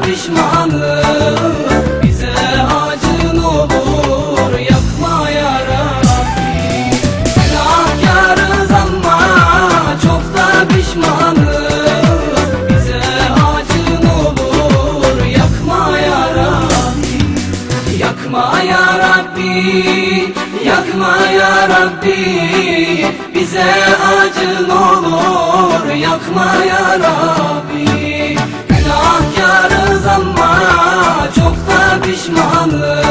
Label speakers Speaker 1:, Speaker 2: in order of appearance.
Speaker 1: pişmanız. Bize olur, yakma ya Rabbi Günahkarız ama çok da pişmanız. Bize acın olur, yakma ya Yakma ya yakma ya Rabbi Bize acın olur, yakma ya Rabbi Günahkarız